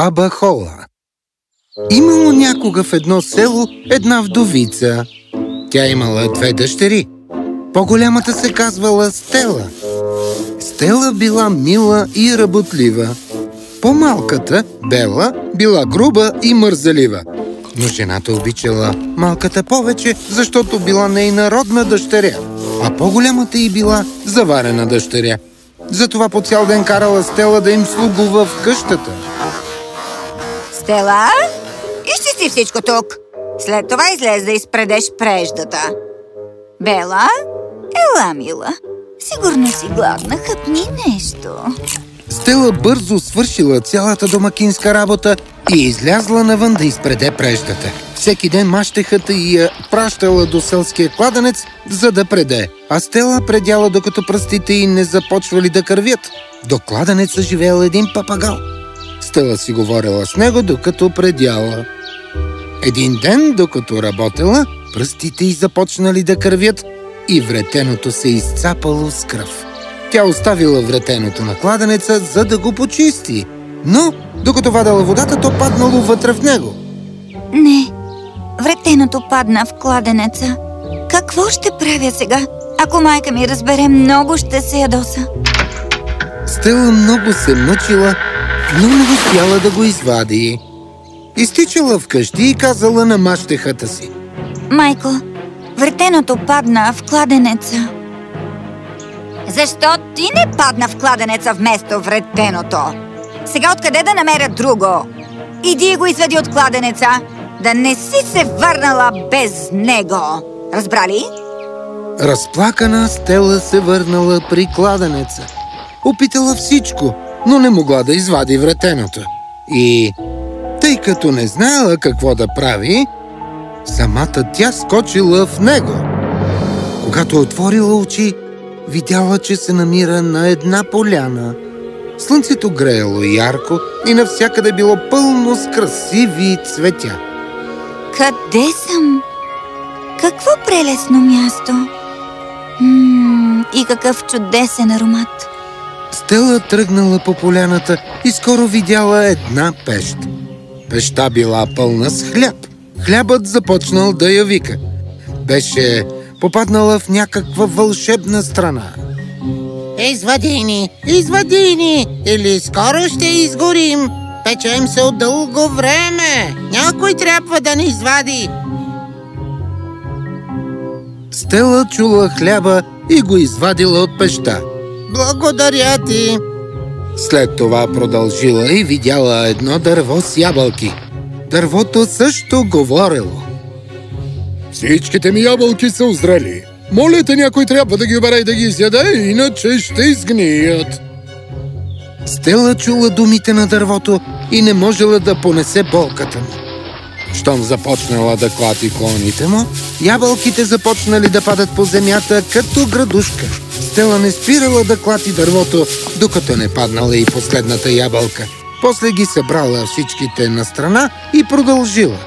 Баба Хола Имало някога в едно село една вдовица. Тя имала две дъщери. По-голямата се казвала Стела. Стела била мила и работлива. По-малката, Бела, била груба и мързалива. Но жената обичала малката повече, защото била нейна родна дъщеря, а по-голямата й била заварена дъщеря. Затова по цял ден карала Стела да им слугува в къщата. Стела, изчисти всичко тук. След това излез да изпредеш преждата. Бела, ела, мила. Сигурно си гладна, хъпни нещо. Стела бързо свършила цялата домакинска работа и излязла навън да изпреде преждата. Всеки ден мащехата и я пращала до селския кладенец, за да преде. А Стела предяла, докато пръстите й не започвали да кървят. До кладенеца живеел един папагал. Стела си говорила с него, докато предяла. Един ден, докато работела, пръстите й започнали да кървят и вретеното се изцапало с кръв. Тя оставила вретеното на кладенеца, за да го почисти. Но, докато вадала водата, то паднало вътре в него. Не, вретеното падна в кладенеца. Какво ще правя сега? Ако майка ми разбере, много ще се ядоса. Стела много се мъчила, но не успяла да го извади. Изтичала вкъщи и казала на мащехата си. Майко, вретеното падна в кладенеца. Защо ти не падна в кладенеца вместо вретеното? Сега откъде да намеря друго? Иди го извади от кладенеца, да не си се върнала без него. Разбрали? Разплакана Стела се върнала при кладенеца. Опитала всичко, но не могла да извади вретеното. И, тъй като не знаела какво да прави, самата тя скочила в него. Когато отворила очи, видяла, че се намира на една поляна. Слънцето греело ярко и навсякъде било пълно с красиви цветя. Къде съм? Какво прелесно място! М и какъв чудесен аромат! Стела тръгнала по поляната и скоро видяла една пещ. Пеща била пълна с хляб. Хлябът започнал да я вика. Беше попаднала в някаква вълшебна страна. Извади ни, извади ни, или скоро ще изгорим. Печем се от дълго време. Някой трябва да ни извади. Стела чула хляба и го извадила от пеща. Благодаря ти. След това продължила и видяла едно дърво с ябълки. Дървото също говорило. Всичките ми ябълки са озрели. Моля те, някой трябва да ги обере и да ги изяде, иначе ще изгният. Стела чула думите на дървото и не можела да понесе болката му. Щом започнала да клати клоните му, ябълките започнали да падат по земята като градушка. Стела не спирала да клати дървото, докато не паднала и последната ябълка. После ги събрала всичките на страна и продължила.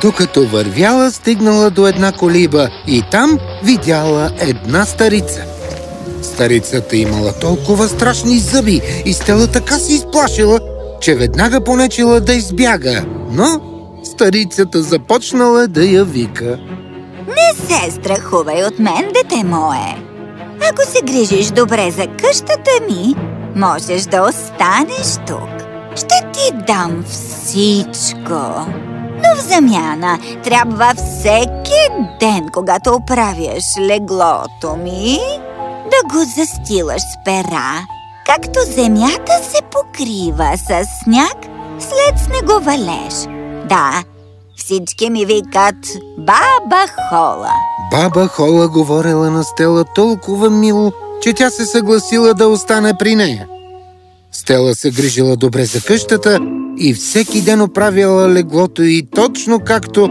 Докато вървяла, стигнала до една колиба и там видяла една старица. Старицата имала толкова страшни зъби и Стела така се изплашила, че веднага понечила да избяга. Но старицата започнала да я вика. Не се страхувай от мен, дете мое. Ако се грижиш добре за къщата ми, можеш да останеш тук. Ще ти дам всичко. Но в замяна трябва всеки ден, когато оправяш леглото ми, да го застилаш с пера, както земята се покрива с сняг след снеговалеж. Да, всички ми викат Баба Хола. Баба Хола говорила на Стела толкова мило, че тя се съгласила да остане при нея. Стела се грижила добре за къщата и всеки ден оправяла леглото и точно както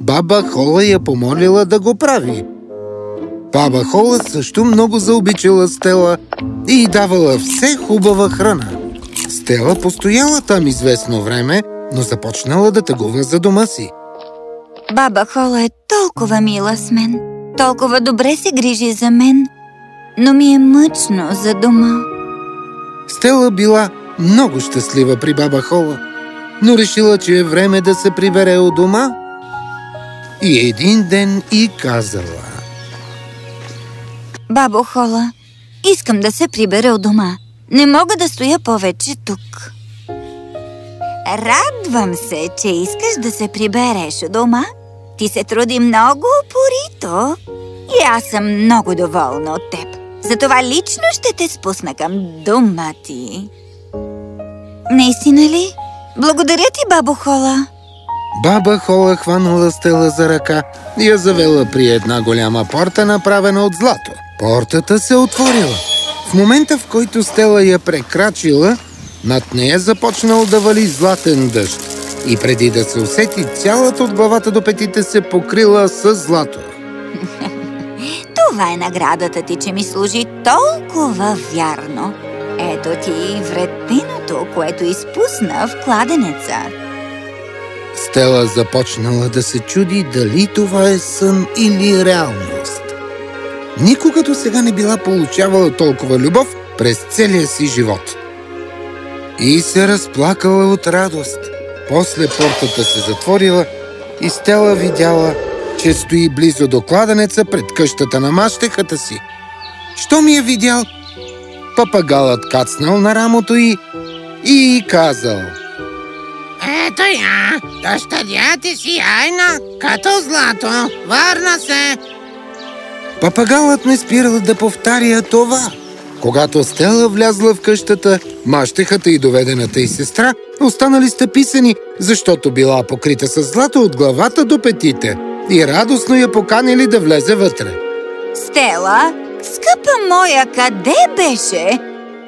баба Хола я помолила да го прави. Баба Хола също много заобичала Стела и давала все хубава храна. Стела постояла там известно време, но започнала да тъгува за дома си. Баба Хола е толкова мила с мен, толкова добре се грижи за мен, но ми е мъчно за дома. Стела била много щастлива при баба Хола. но решила, че е време да се прибере от дома. И един ден и казала. Бабо Хола, искам да се прибера от дома. Не мога да стоя повече тук. Радвам се, че искаш да се прибереш от дома. Ти се труди много упорито и аз съм много доволна от теб. Затова лично ще те спусна към дома ти. Наистина ли? Благодаря ти, бабо Хола. Баба Хола хванала Стела за ръка и я завела при една голяма порта, направена от злато. Портата се отворила. В момента, в който Стела я прекрачила, над нея започнал да вали златен дъжд. И преди да се усети, цялата от главата до петите се покрила с злато. Това е наградата ти, че ми служи толкова вярно. Ето ти вретеното, което изпусна в кладенеца. Стела започнала да се чуди дали това е сън или реалност. Никога до сега не била получавала толкова любов през целия си живот. И се разплакала от радост. После портата се затворила и Стела видяла, че стои близо до кладенеца пред къщата на мащехата си. Що ми е видял? Папагалът кацнал на рамото й и казал Ето я, дъщеря ти си яйна, като злато. Върна се. Папагалът не спирал да повтаря това. Когато Стела влязла в къщата, мащехата и доведената й сестра останали стъписани, защото била покрита с злато от главата до петите и радостно я поканили да влезе вътре. Стела, скъпа моя, къде беше?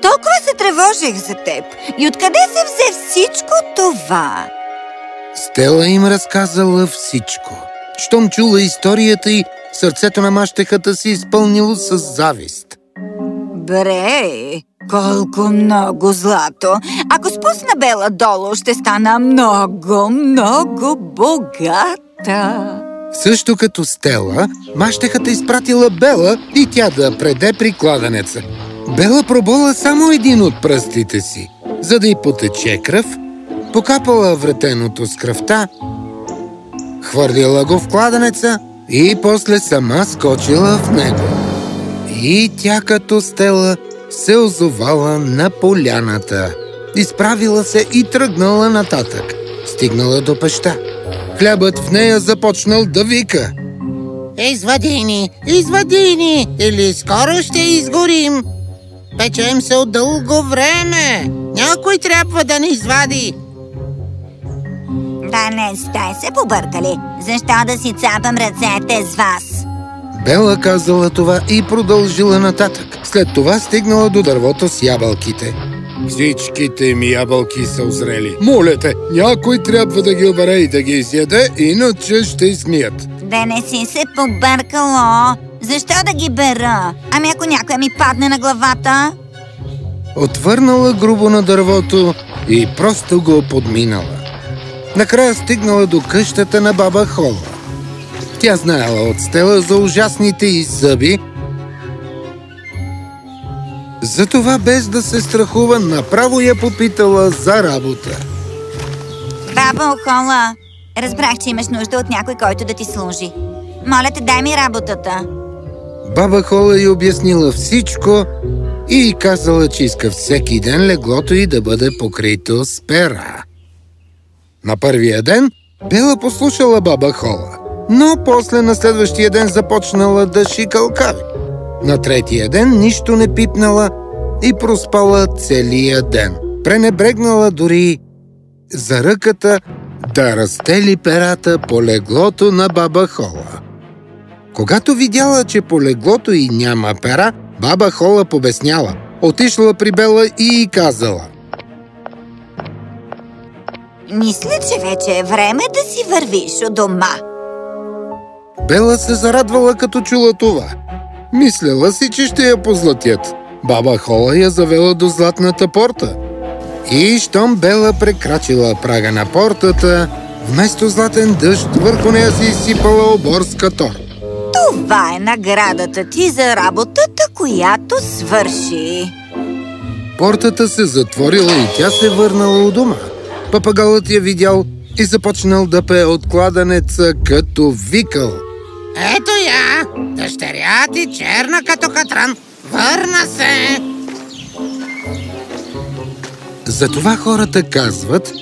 Толкова се тревожих за теб. И откъде се взе всичко това? Стела им разказала всичко. Щом чула историята й, сърцето на мащехата си изпълнило с завист. Бре, колко много злато! Ако спусна Бела долу, ще стана много, много богата! Също като Стела, мащехата изпратила Бела и тя да преде при кладенеца. Бела пробола само един от пръстите си, за да й потече кръв, покапала вретеното с кръвта, хвърлила го в кладенеца и после сама скочила в него. И тя като Стела се озовала на поляната. Изправила се и тръгнала нататък. Стигнала до пеща. Хлябът в нея започнал да вика. Извади ни, извади ни, или скоро ще изгорим. Печем се от дълго време. Някой трябва да ни извади. Да не сте се побъркали. Защо да си цапам ръцете с вас? Бела казала това и продължила нататък. След това стигнала до дървото с ябълките. Всичките ми ябълки са озрели. Моля те, някой трябва да ги обере и да ги изяде, иначе ще изгният. Да не си се побъркало. Защо да ги бера? Ами ако някой ми падне на главата? Отвърнала грубо на дървото и просто го подминала. Накрая стигнала до къщата на баба Хола. Тя знаела от Стела за ужасните й зъби, затова без да се страхува, направо я попитала за работа. Баба Хола, разбрах, че имаш нужда от някой, който да ти служи. Моля те, дай ми работата. Баба Хола й обяснила всичко и й казала, че иска всеки ден леглото й да бъде покрито с пера. На първия ден Бела послушала баба Хола, но после на следващия ден започнала да шикалкави. На третия ден нищо не пипнала и проспала целия ден. Пренебрегнала дори за ръката да разтели перата по леглото на баба Хола. Когато видяла, че по леглото й няма пера, баба Хола побесняла. Отишла при Бела и казала. Мисля, че вече е време да си вървиш от дома. Бела се зарадвала като чула това. Мислела си, че ще я позлатят. Баба Хола я завела до златната порта. И щом Бела прекрачила прага на портата, вместо златен дъжд върху нея се изсипала оборска тор. Това е наградата ти за работата, която свърши. Портата се затворила и тя се върнала у дома. Папагалът я видял и започнал да пее от кладенеца, като викал. Ето я, дъщеря ти черна като катран. Върна се! Затова хората казват,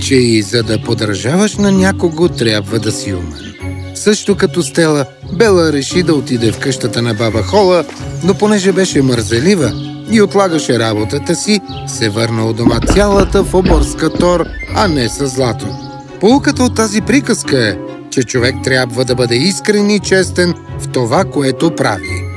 че и за да подражаваш на някого, трябва да си умен. Също като Стела, Бела реши да отиде в къщата на баба Хола, но понеже беше мързелива и отлагаше работата си, се върна у дома цялата в оборска тор, а не с злато. Полуката от тази приказка е, че човек трябва да бъде искрен и честен в това, което прави.